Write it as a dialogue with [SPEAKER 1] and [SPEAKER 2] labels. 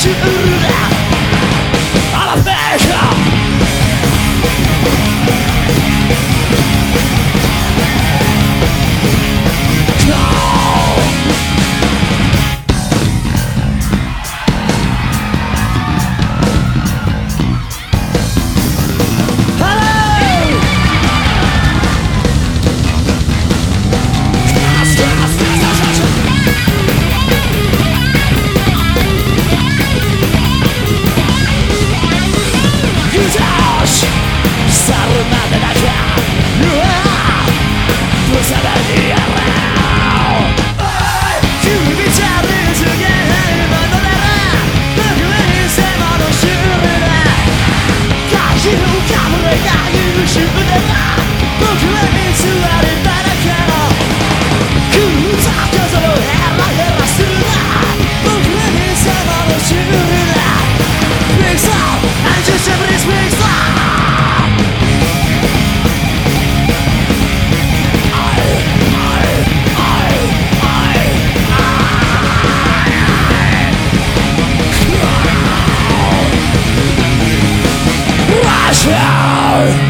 [SPEAKER 1] should さらに Yeah!